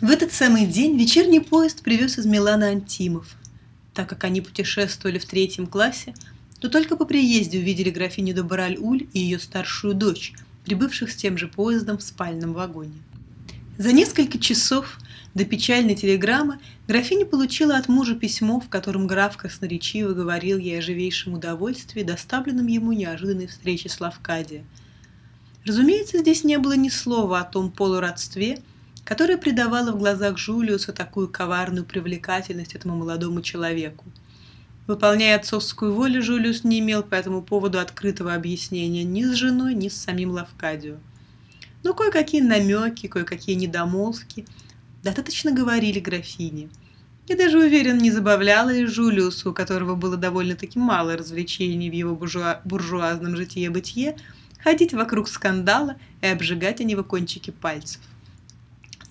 В этот самый день вечерний поезд привез из Милана Антимов. Так как они путешествовали в третьем классе, то только по приезде увидели графиню де Бараль-Уль и ее старшую дочь, прибывших с тем же поездом в спальном вагоне. За несколько часов до печальной телеграммы графиня получила от мужа письмо, в котором граф красноречиво говорил ей о живейшем удовольствии, доставленном ему неожиданной встрече с Лавкадия. Разумеется, здесь не было ни слова о том полуродстве, которое придавало в глазах Жулиуса такую коварную привлекательность этому молодому человеку. Выполняя отцовскую волю, Жулиус не имел по этому поводу открытого объяснения ни с женой, ни с самим Лавкадио. Но кое-какие намеки, кое-какие недомолвки достаточно говорили графине. Я даже уверен, не забавляло и Жулиусу, у которого было довольно-таки мало развлечений в его буржуа буржуазном житие-бытие, ходить вокруг скандала и обжигать о него кончики пальцев.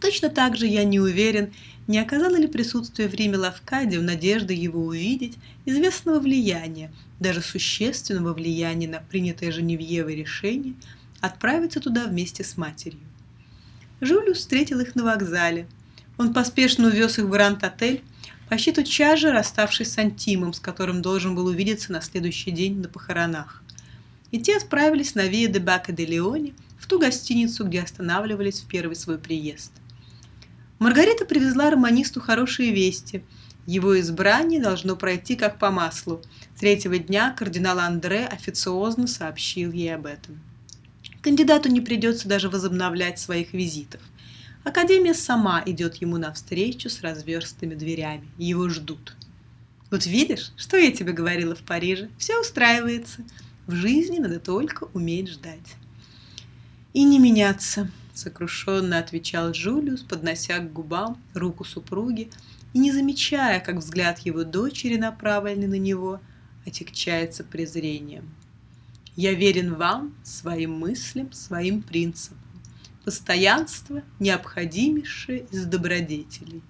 Точно так же я не уверен, не оказало ли присутствие в Риме Лавкадио надежды его увидеть известного влияния, даже существенного влияния на принятое Женевьевой решение отправиться туда вместе с матерью. Жюлю встретил их на вокзале. Он поспешно увез их в Гранд-отель, почти тотчас же расставшись с Антимом, с которым должен был увидеться на следующий день на похоронах. И те отправились на Виа де Бака де Леоне, в ту гостиницу, где останавливались в первый свой приезд. Маргарита привезла романисту хорошие вести. Его избрание должно пройти как по маслу. Третьего дня кардинал Андре официозно сообщил ей об этом. Кандидату не придется даже возобновлять своих визитов. Академия сама идет ему навстречу с разверстыми дверями. Его ждут. Вот видишь, что я тебе говорила в Париже? Все устраивается. В жизни надо только уметь ждать. И не меняться, сокрушенно отвечал Джулиус, поднося к губам руку супруги и не замечая, как взгляд его дочери, направленный на него, отягчается презрением. Я верен вам, своим мыслям, своим принципам. Постоянство – необходимейшее из добродетелей.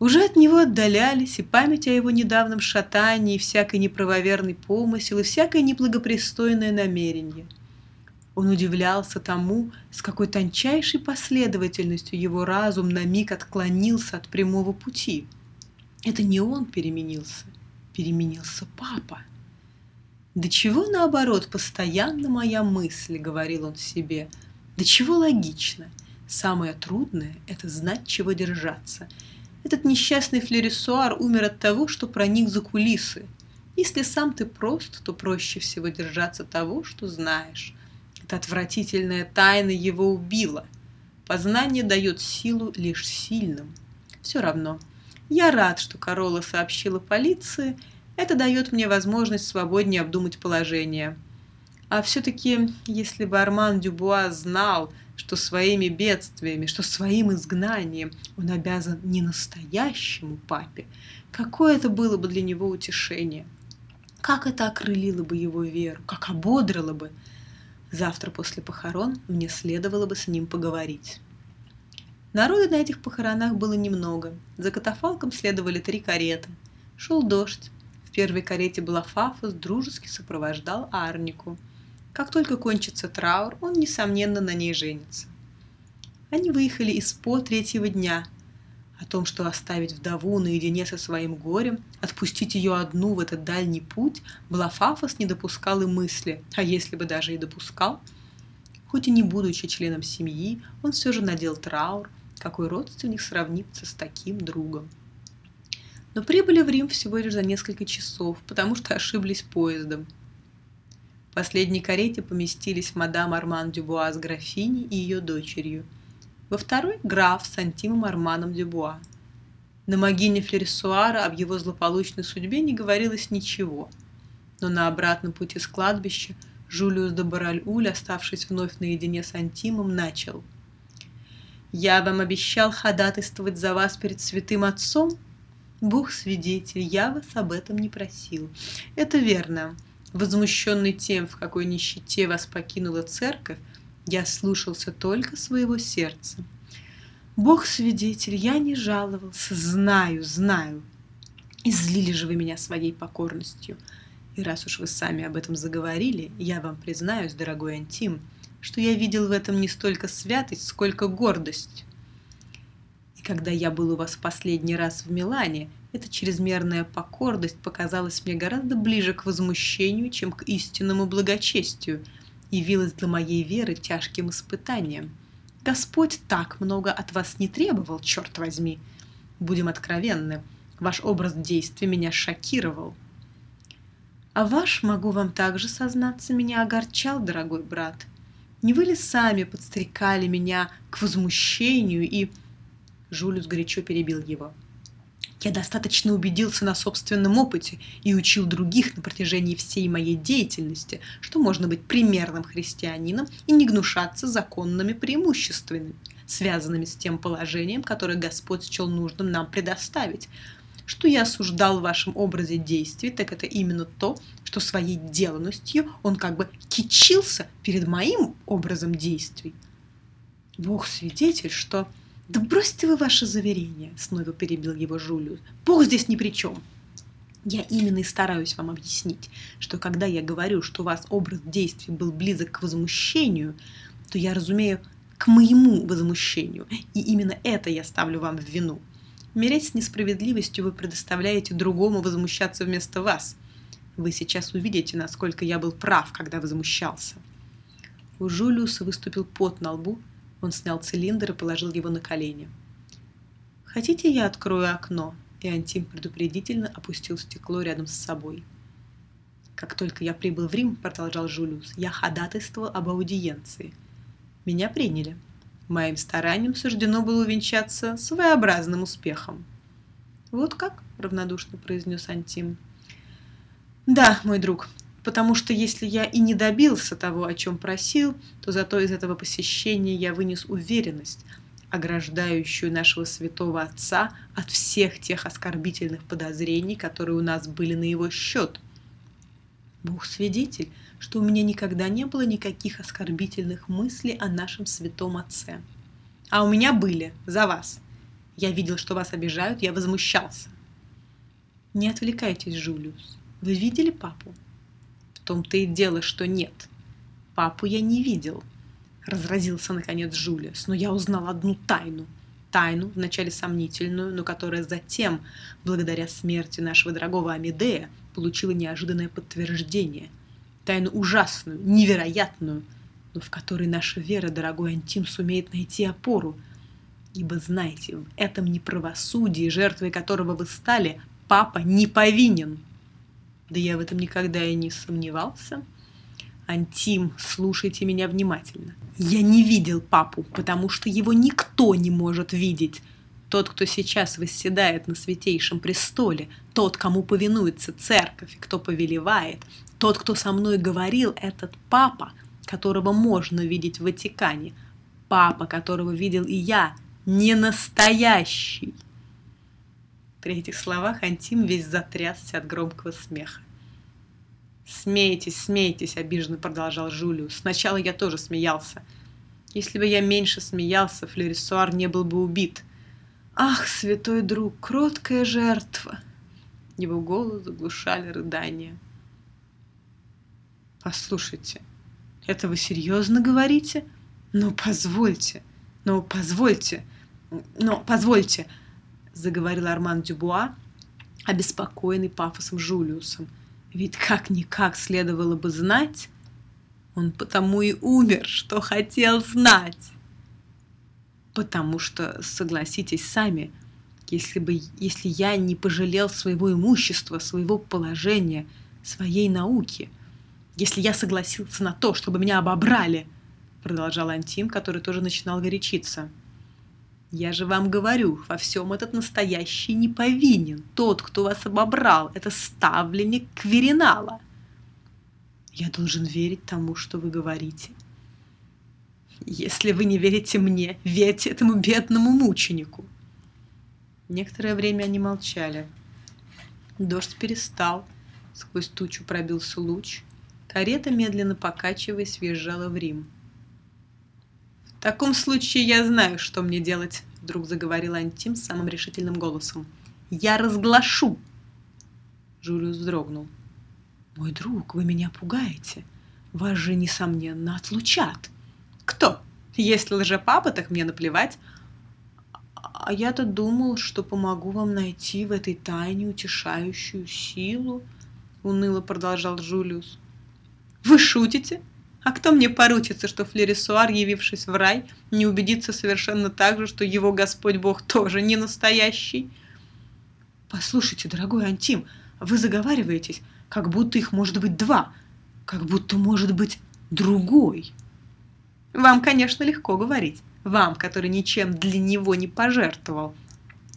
Уже от него отдалялись и память о его недавнем шатании, и всякой неправоверный помысел, и всякое неблагопристойное намерение – он удивлялся тому, с какой тончайшей последовательностью его разум на миг отклонился от прямого пути. Это не он переменился, переменился папа. «Да чего, наоборот, постоянно моя мысль», — говорил он себе, — «да чего логично. Самое трудное — это знать, чего держаться. Этот несчастный флерисуар умер от того, что проник за кулисы. Если сам ты прост, то проще всего держаться того, что знаешь. Эта отвратительная тайна его убила. Познание дает силу лишь сильным. Все равно. Я рад, что Корола сообщила полиции. Это дает мне возможность свободнее обдумать положение. А все-таки, если бы Арман Дюбуа знал, что своими бедствиями, что своим изгнанием он обязан не настоящему папе, какое это было бы для него утешение. Как это окрылило бы его веру, как ободрило бы. Завтра после похорон мне следовало бы с ним поговорить. Народа на этих похоронах было немного. За катафалком следовали три кареты. Шел дождь. В первой карете была Фафос, дружески сопровождал Арнику. Как только кончится траур, он, несомненно, на ней женится. Они выехали из По третьего дня – о том, что оставить вдову наедине со своим горем, отпустить ее одну в этот дальний путь, Блафафос не допускал и мысли, а если бы даже и допускал. Хоть и не будучи членом семьи, он все же надел траур, какой родственник сравнится с таким другом. Но прибыли в Рим всего лишь за несколько часов, потому что ошиблись поездом. В последней карете поместились мадам Арман Дюбуа с графиней и ее дочерью – во второй – граф с Антимом Арманом Дюбуа. На могиле Флерисуара об его злополучной судьбе не говорилось ничего. Но на обратном пути с кладбища Жулиус де Бараль-Уль, оставшись вновь наедине с Антимом, начал. «Я вам обещал ходатайствовать за вас перед святым отцом? Бог свидетель, я вас об этом не просил. Это верно. Возмущенный тем, в какой нищете вас покинула церковь, я слушался только своего сердца. Бог свидетель, я не жаловался, знаю, знаю. Излили же вы меня своей покорностью. И раз уж вы сами об этом заговорили, я вам признаюсь, дорогой Антим, что я видел в этом не столько святость, сколько гордость. И когда я был у вас в последний раз в Милане, эта чрезмерная покорность показалась мне гораздо ближе к возмущению, чем к истинному благочестию, явилась для моей веры тяжким испытанием. Господь так много от вас не требовал, черт возьми. Будем откровенны, ваш образ действия меня шокировал. А ваш, могу вам также сознаться, меня огорчал, дорогой брат. Не вы ли сами подстрекали меня к возмущению и... Жулиус горячо перебил его. Я достаточно убедился на собственном опыте и учил других на протяжении всей моей деятельности, что можно быть примерным христианином и не гнушаться законными преимуществами, связанными с тем положением, которое Господь счел нужным нам предоставить. Что я осуждал в вашем образе действий, так это именно то, что своей деланностью он как бы кичился перед моим образом действий. Бог свидетель, что «Да бросьте вы ваше заверение!» — снова перебил его Жулиус. «Бог здесь ни при чем!» Я именно и стараюсь вам объяснить, что когда я говорю, что у вас образ действий был близок к возмущению, то я разумею к моему возмущению, и именно это я ставлю вам в вину. Мерясь с несправедливостью, вы предоставляете другому возмущаться вместо вас. Вы сейчас увидите, насколько я был прав, когда возмущался. У Жулиуса выступил пот на лбу, он снял цилиндр и положил его на колени. «Хотите, я открою окно?» И Антим предупредительно опустил стекло рядом с собой. «Как только я прибыл в Рим, — продолжал Жулиус, — я ходатайствовал об аудиенции. Меня приняли. Моим старанием суждено было увенчаться своеобразным успехом». «Вот как?» — равнодушно произнес Антим. «Да, мой друг, потому что если я и не добился того, о чем просил, то зато из этого посещения я вынес уверенность, ограждающую нашего святого отца от всех тех оскорбительных подозрений, которые у нас были на его счет. Бог свидетель, что у меня никогда не было никаких оскорбительных мыслей о нашем святом отце. А у меня были, за вас. Я видел, что вас обижают, я возмущался. Не отвлекайтесь, Жулиус. Вы видели папу? Том-то и дело, что нет. Папу я не видел. Разразился, наконец, Жулиус. Но я узнал одну тайну. Тайну, вначале сомнительную, но которая затем, благодаря смерти нашего дорогого Амедея, получила неожиданное подтверждение. Тайну ужасную, невероятную, но в которой наша вера, дорогой Антим, сумеет найти опору. Ибо знаете, в этом неправосудии, жертвой которого вы стали, папа не повинен. Да я в этом никогда и не сомневался. Антим, слушайте меня внимательно. Я не видел папу, потому что его никто не может видеть. Тот, кто сейчас восседает на святейшем престоле, тот, кому повинуется церковь и кто повелевает, тот, кто со мной говорил, этот папа, которого можно видеть в Ватикане, папа, которого видел и я, не настоящий. При этих словах Антим весь затрясся от громкого смеха. «Смейтесь, смейтесь», — обиженно продолжал Жулиус. «Сначала я тоже смеялся. Если бы я меньше смеялся, Флюрисуар не был бы убит. Ах, святой друг, кроткая жертва!» Его голос заглушали рыдания. «Послушайте, это вы серьезно говорите? Ну, позвольте, ну, позвольте, ну, позвольте!» Заговорил Арман Дюбуа, обеспокоенный пафосом Жулиусом. Ведь как-никак следовало бы знать, он потому и умер, что хотел знать. Потому что, согласитесь сами, если бы, если я не пожалел своего имущества, своего положения, своей науки, если я согласился на то, чтобы меня обобрали, продолжал Антим, который тоже начинал горячиться – я же вам говорю, во всем этот настоящий не повинен. Тот, кто вас обобрал, это ставленник Кверинала. Я должен верить тому, что вы говорите. Если вы не верите мне, верьте этому бедному мученику. Некоторое время они молчали. Дождь перестал. Сквозь тучу пробился луч. Карета, медленно покачиваясь, въезжала в Рим. «В таком случае я знаю, что мне делать», — вдруг заговорил Антим самым решительным голосом. «Я разглашу!» Жулиус вздрогнул. «Мой друг, вы меня пугаете. Вас же, несомненно, отлучат». «Кто? Если лжепапа, так мне наплевать. «А я-то думал, что помогу вам найти в этой тайне утешающую силу», — уныло продолжал Жулиус. «Вы шутите? А кто мне поручится, что Флерисуар, явившись в рай, не убедится совершенно так же, что его Господь Бог тоже не настоящий?» «Послушайте, дорогой Антим, вы заговариваетесь, как будто их может быть два, как будто может быть другой». «Вам, конечно, легко говорить. Вам, который ничем для него не пожертвовал.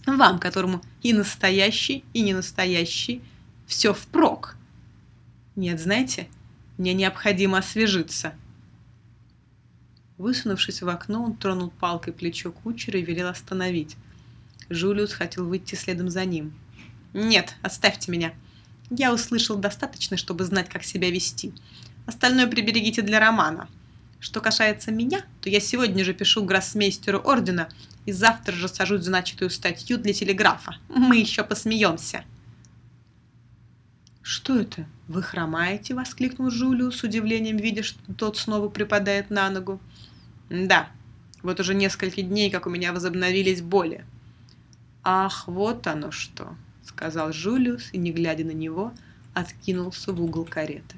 Вам, которому и настоящий, и не настоящий все впрок. Нет, знаете, мне необходимо освежиться. Высунувшись в окно, он тронул палкой плечо кучера и велел остановить. Жулиус хотел выйти следом за ним. «Нет, оставьте меня. Я услышал достаточно, чтобы знать, как себя вести. Остальное приберегите для романа. Что касается меня, то я сегодня же пишу гроссмейстеру ордена и завтра же сажусь значитую статью для телеграфа. Мы еще посмеемся». «Что это? Вы хромаете?» — воскликнул Жулиу с удивлением, видя, что тот снова припадает на ногу. «Да, вот уже несколько дней, как у меня возобновились боли». «Ах, вот оно что!» — сказал Жулиус и, не глядя на него, откинулся в угол кареты.